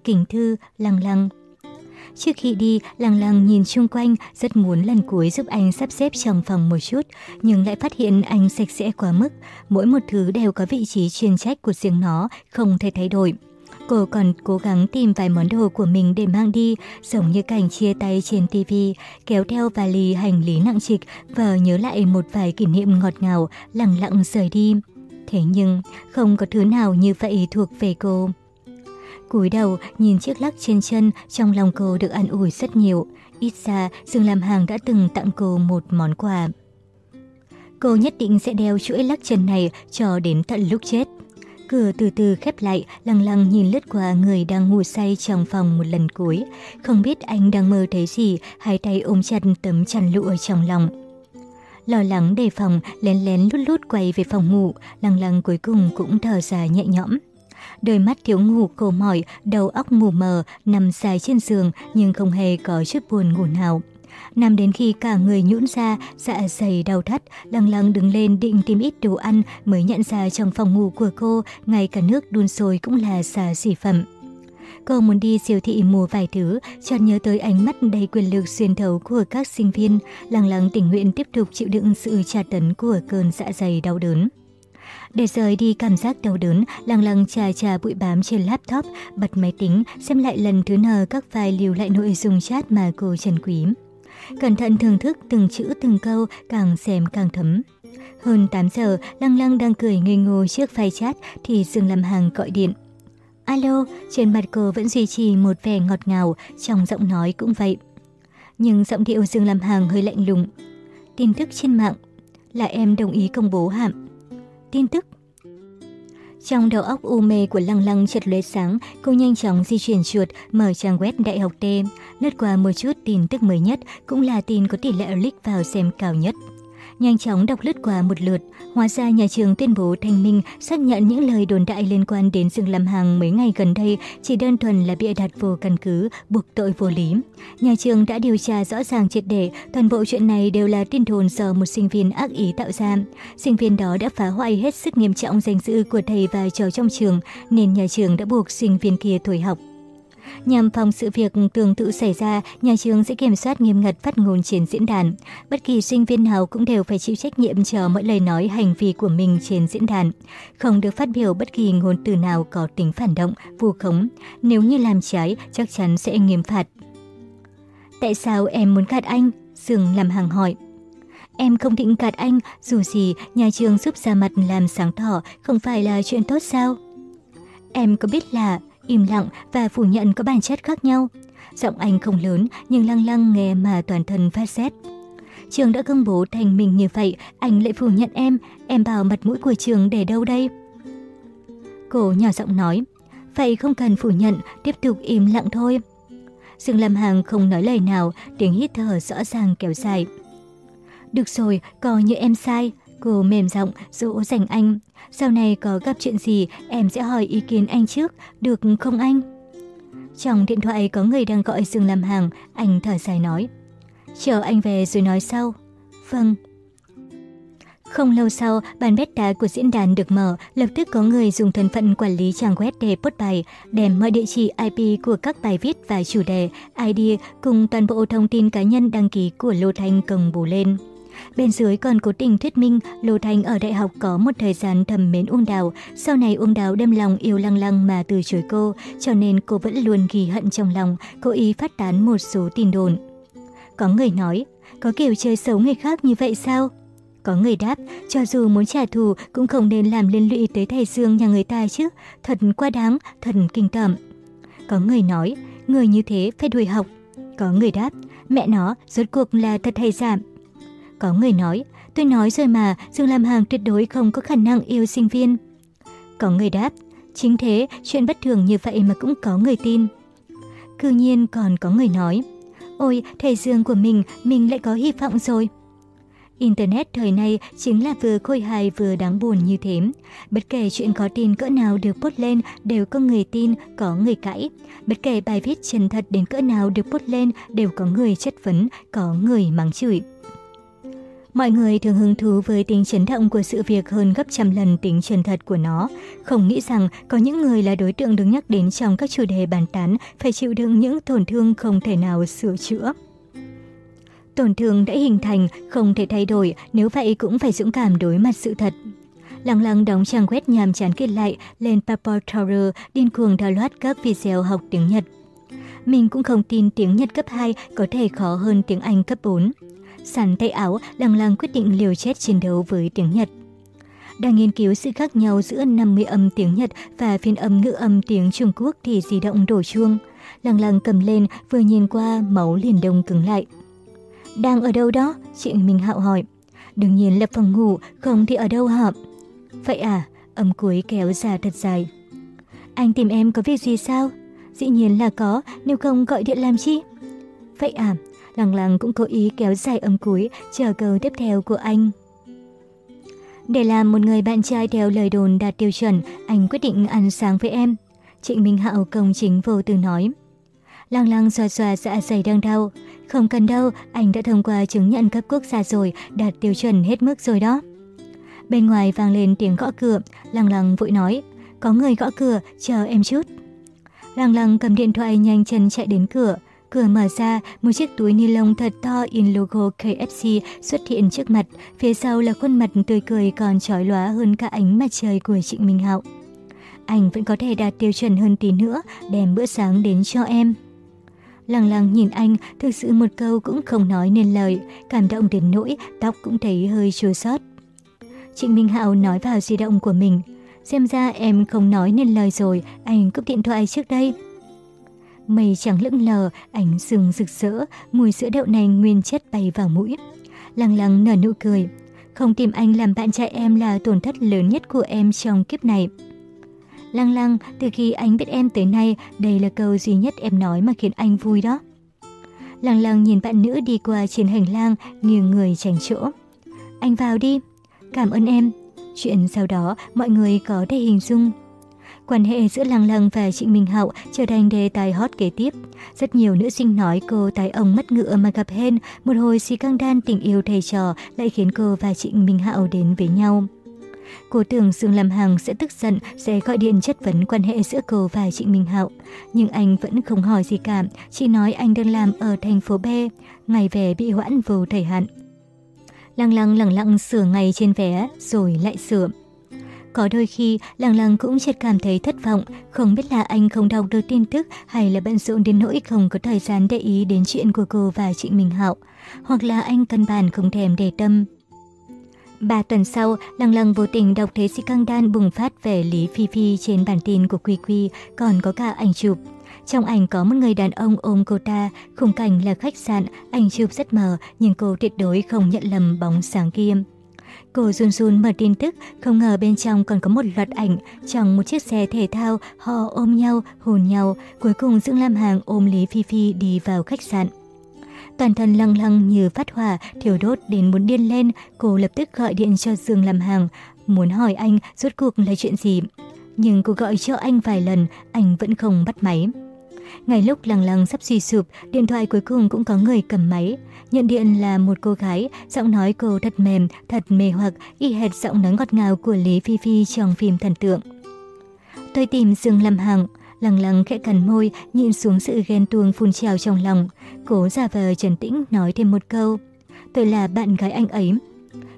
Kính thư, lăng lăng. Trước khi đi, lăng lăng nhìn chung quanh, rất muốn lần cuối giúp anh sắp xếp trong phòng một chút, nhưng lại phát hiện anh sạch sẽ quá mức. Mỗi một thứ đều có vị trí chuyên trách của riêng nó, không thể thay đổi. Cô còn cố gắng tìm vài món đồ của mình để mang đi, giống như cảnh chia tay trên TV, kéo theo vali hành lý nặng trịch và nhớ lại một vài kỷ niệm ngọt ngào, lặng lặng rời đi. Thế nhưng, không có thứ nào như vậy thuộc về cô cúi đầu, nhìn chiếc lắc trên chân, trong lòng cô được an ủi rất nhiều. Ít ra, Dương làm hàng đã từng tặng cô một món quà. Cô nhất định sẽ đeo chuỗi lắc chân này cho đến tận lúc chết. Cửa từ từ khép lại, lăng lăng nhìn lướt qua người đang ngủ say trong phòng một lần cuối. Không biết anh đang mơ thấy gì, hai tay ôm chặt tấm chăn lụa trong lòng. Lo lắng đề phòng, lén lén lút lút quay về phòng ngủ, lăng lăng cuối cùng cũng thở dài nhẹ nhõm. Đôi mắt thiếu ngủ cô mỏi, đầu óc mù mờ, nằm dài trên giường nhưng không hề có chút buồn ngủ nào. Nằm đến khi cả người nhũn ra, dạ dày đau thắt, lăng lăng đứng lên định tìm ít đồ ăn mới nhận ra trong phòng ngủ của cô, ngay cả nước đun sôi cũng là xà xỉ phẩm. Cô muốn đi siêu thị mua vài thứ, chợt nhớ tới ánh mắt đầy quyền lực xuyên thấu của các sinh viên, lăng lăng tình nguyện tiếp tục chịu đựng sự tra tấn của cơn dạ dày đau đớn. Để rời đi cảm giác đau đớn, lăng lăng trà trà bụi bám trên laptop, bật máy tính, xem lại lần thứ nờ các file lưu lại nội dung chat mà cô trần quý. Cẩn thận thưởng thức từng chữ từng câu, càng xem càng thấm. Hơn 8 giờ, Lăng Lăng đang cười ngây ngô trước file chat thì Dương Lâm Hằng gọi điện. Alo, trên mặt cô vẫn duy trì một vẻ ngọt ngào, trong giọng nói cũng vậy. Nhưng giọng điệu Dương Lâm Hằng hơi lạnh lùng. Tin tức trên mạng là em đồng ý công bố hạm. Tin tức trong đầu óc u mê của Lăng Lăng chợt lóe sáng, cô nhanh chóng di chuyển chuột, mở trang web Đại học T, lướt qua một chút tin tức mới nhất, cũng là tin có tỷ lệ click vào xem cao nhất. Nhanh chóng đọc lướt qua một lượt, hóa ra nhà trường tuyên bố thanh minh xác nhận những lời đồn đại liên quan đến Dương Lâm Hằng mấy ngày gần đây chỉ đơn thuần là bịa đặt vô căn cứ, buộc tội vô lý. Nhà trường đã điều tra rõ ràng triệt để, toàn bộ chuyện này đều là tin đồn do một sinh viên ác ý tạo ra. Sinh viên đó đã phá hoại hết sức nghiêm trọng danh dự của thầy và trò trong trường, nên nhà trường đã buộc sinh viên kia thôi học. Nhằm phòng sự việc tương tự xảy ra, nhà trường sẽ kiểm soát nghiêm ngặt phát ngôn trên diễn đàn. Bất kỳ sinh viên nào cũng đều phải chịu trách nhiệm cho mỗi lời nói hành vi của mình trên diễn đàn. Không được phát biểu bất kỳ ngôn từ nào có tính phản động, vu khống. Nếu như làm trái, chắc chắn sẽ nghiêm phạt. Tại sao em muốn gạt anh? Dương làm hàng hỏi. Em không định gạt anh, dù gì nhà trường giúp ra mặt làm sáng tỏ không phải là chuyện tốt sao? Em có biết là im lặng và phủ nhận có bản chất khác nhau. Giọng anh không lớn nhưng lăng lăng nghe mà toàn thân phát xét. Trường đã công bố thành mình như vậy, anh lại phủ nhận em, em bảo mặt mũi của trường để đâu đây? Cô nhỏ giọng nói, vậy không cần phủ nhận, tiếp tục im lặng thôi. Dương Lâm Hằng không nói lời nào, tiếng hít thở rõ ràng kéo dài. Được rồi, coi như em sai, Cô mềm giọng dỗ dành anh. Sau này có gặp chuyện gì em sẽ hỏi ý kiến anh trước, được không anh? Trong điện thoại có người đang gọi Dương làm hàng, anh thở dài nói. Chờ anh về rồi nói sau. Vâng. Không lâu sau, bàn beta của diễn đàn được mở, lập tức có người dùng thân phận quản lý trang web để post bài, đem mọi địa chỉ IP của các bài viết và chủ đề, ID cùng toàn bộ thông tin cá nhân đăng ký của Lô Thanh công bù lên. Bên dưới còn cố tình thuyết minh Lô Thanh ở đại học có một thời gian thầm mến Uông Đào, sau này Uông Đào đem lòng yêu lăng lăng mà từ chối cô, cho nên cô vẫn luôn ghi hận trong lòng, cố ý phát tán một số tin đồn. Có người nói, có kiểu chơi xấu người khác như vậy sao? Có người đáp, cho dù muốn trả thù cũng không nên làm liên lụy tới thầy Dương nhà người ta chứ, thật quá đáng, thật kinh tởm. Có người nói, người như thế phải đuổi học. Có người đáp, mẹ nó, rốt cuộc là thật hay giả, có người nói, tôi nói rồi mà, Dương Lam hàng tuyệt đối không có khả năng yêu sinh viên. Có người đáp, chính thế, chuyện bất thường như vậy mà cũng có người tin. Cư nhiên còn có người nói, ôi, thầy Dương của mình, mình lại có hy vọng rồi. Internet thời nay chính là vừa khôi hài vừa đáng buồn như thế. Bất kể chuyện có tin cỡ nào được post lên đều có người tin, có người cãi. Bất kể bài viết chân thật đến cỡ nào được post lên đều có người chất vấn, có người mắng chửi. Mọi người thường hứng thú với tính chấn động của sự việc hơn gấp trăm lần tính chân thật của nó. Không nghĩ rằng có những người là đối tượng được nhắc đến trong các chủ đề bàn tán phải chịu đựng những tổn thương không thể nào sửa chữa. Tổn thương đã hình thành, không thể thay đổi, nếu vậy cũng phải dũng cảm đối mặt sự thật. Lăng lăng đóng trang web nhàm chán kết lại lên Paper Tower, điên cuồng download các video học tiếng Nhật. Mình cũng không tin tiếng Nhật cấp 2 có thể khó hơn tiếng Anh cấp 4. Sàn tay áo, lăng lăng quyết định liều chết chiến đấu với tiếng Nhật. Đang nghiên cứu sự khác nhau giữa 50 âm tiếng Nhật và phiên âm ngữ âm tiếng Trung Quốc thì di động đổ chuông. Lăng lăng cầm lên, vừa nhìn qua, máu liền đông cứng lại. Đang ở đâu đó? Chị Minh Hạo hỏi. Đương nhiên là phòng ngủ, không thì ở đâu hả? Vậy à, âm cuối kéo ra thật dài. Anh tìm em có việc gì sao? Dĩ nhiên là có, nếu không gọi điện làm chi? Vậy à, lăng lăng cũng cố ý kéo dài âm cuối, chờ câu tiếp theo của anh. Để làm một người bạn trai theo lời đồn đạt tiêu chuẩn, anh quyết định ăn sáng với em. Trịnh Minh Hạo công chính vô tư nói. Lăng lăng xoa xoa dạ dày đang đau. Không cần đâu, anh đã thông qua chứng nhận cấp quốc gia rồi, đạt tiêu chuẩn hết mức rồi đó. Bên ngoài vang lên tiếng gõ cửa, lăng lăng vội nói, có người gõ cửa, chờ em chút. Lăng lăng cầm điện thoại nhanh chân chạy đến cửa. Cửa mở ra, một chiếc túi ni lông thật to in logo KFC xuất hiện trước mặt, phía sau là khuôn mặt tươi cười còn trói lóa hơn cả ánh mặt trời của Trịnh Minh Hạo. Anh vẫn có thể đạt tiêu chuẩn hơn tí nữa, đem bữa sáng đến cho em. Lăng lăng nhìn anh, thực sự một câu cũng không nói nên lời, cảm động đến nỗi tóc cũng thấy hơi chua xót. Trịnh Minh Hạo nói vào di động của mình, xem ra em không nói nên lời rồi, anh cúp điện thoại trước đây. Mây trắng lững lờ, ánh sương rực rỡ, mùi sữa đậu nành nguyên chất bay vào mũi. Lăng lăng nở nụ cười, không tìm anh làm bạn trai em là tổn thất lớn nhất của em trong kiếp này. Lăng lăng, từ khi anh biết em tới nay, đây là câu duy nhất em nói mà khiến anh vui đó. Lăng lăng nhìn bạn nữ đi qua trên hành lang, nghiêng người tránh chỗ. Anh vào đi. Cảm ơn em. Chuyện sau đó mọi người có thể hình dung. Quan hệ giữa Lăng Lăng và Trịnh Minh Hậu trở thành đề tài hot kế tiếp. Rất nhiều nữ sinh nói cô tài ông mất ngựa mà gặp hên, một hồi xì căng đan tình yêu thầy trò lại khiến cô và Trịnh Minh Hậu đến với nhau. Cô tưởng Dương Lam Hằng sẽ tức giận, sẽ gọi điện chất vấn quan hệ giữa cô và Trịnh Minh Hậu Nhưng anh vẫn không hỏi gì cả, chỉ nói anh đang làm ở thành phố B, ngày về bị hoãn vô thời hạn. Lăng lăng lẳng lặng sửa ngày trên vé, rồi lại sửa. Có đôi khi, lăng lăng cũng chợt cảm thấy thất vọng, không biết là anh không đọc được tin tức hay là bận rộn đến nỗi không có thời gian để ý đến chuyện của cô và chị Minh Hạo, hoặc là anh căn bản không thèm để tâm. Ba tuần sau, Lăng Lăng vô tình đọc thấy sĩ căng đan bùng phát về Lý Phi Phi trên bản tin của Quy Quy, còn có cả ảnh chụp. Trong ảnh có một người đàn ông ôm cô ta, khung cảnh là khách sạn, ảnh chụp rất mờ nhưng cô tuyệt đối không nhận lầm bóng sáng kia. Cô run run mở tin tức, không ngờ bên trong còn có một loạt ảnh, trong một chiếc xe thể thao, họ ôm nhau, hôn nhau, cuối cùng Dương Lam Hàng ôm Lý Phi Phi đi vào khách sạn. Toàn thân lăng lăng như phát hỏa, thiêu đốt đến muốn điên lên, cô lập tức gọi điện cho Dương Lam hàng, muốn hỏi anh rốt cuộc là chuyện gì. Nhưng cô gọi cho anh vài lần, anh vẫn không bắt máy. Ngay lúc lăng lăng sắp suy sụp, điện thoại cuối cùng cũng có người cầm máy. Nhận điện là một cô gái, giọng nói cô thật mềm, thật mê hoặc, y hệt giọng nói ngọt ngào của Lý Phi Phi trong phim thần tượng. Tôi tìm Dương Lâm Hằng, Lăng lăng khẽ cắn môi, nhìn xuống sự ghen tuông phun trào trong lòng. Cố giả vờ trần tĩnh nói thêm một câu. Tôi là bạn gái anh ấy.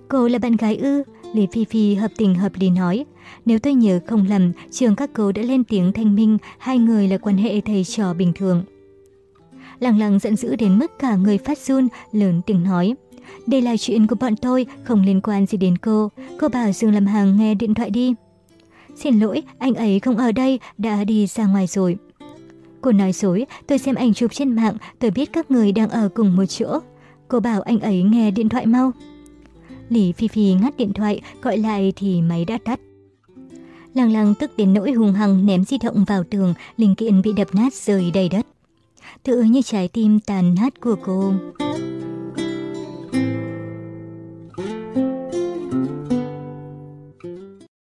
Cô là bạn gái ư? Lý Phi Phi hợp tình hợp lý nói. Nếu tôi nhớ không lầm, trường các cô đã lên tiếng thanh minh, hai người là quan hệ thầy trò bình thường. Lăng lăng giận dữ đến mức cả người phát run, lớn tiếng nói. Đây là chuyện của bọn tôi, không liên quan gì đến cô. Cô bảo Dương Lâm Hằng nghe điện thoại đi. Xin lỗi, anh ấy không ở đây, đã đi ra ngoài rồi. Cô nói dối, tôi xem ảnh chụp trên mạng, tôi biết các người đang ở cùng một chỗ. Cô bảo anh ấy nghe điện thoại mau. Lý Phi Phi ngắt điện thoại, gọi lại thì máy đã tắt. Lăng lăng tức đến nỗi hùng hăng ném di động vào tường, linh kiện bị đập nát rơi đầy đất. Tựa như trái tim tàn nát của cô.